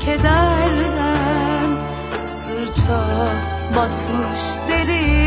kederden Sırça batmış derin.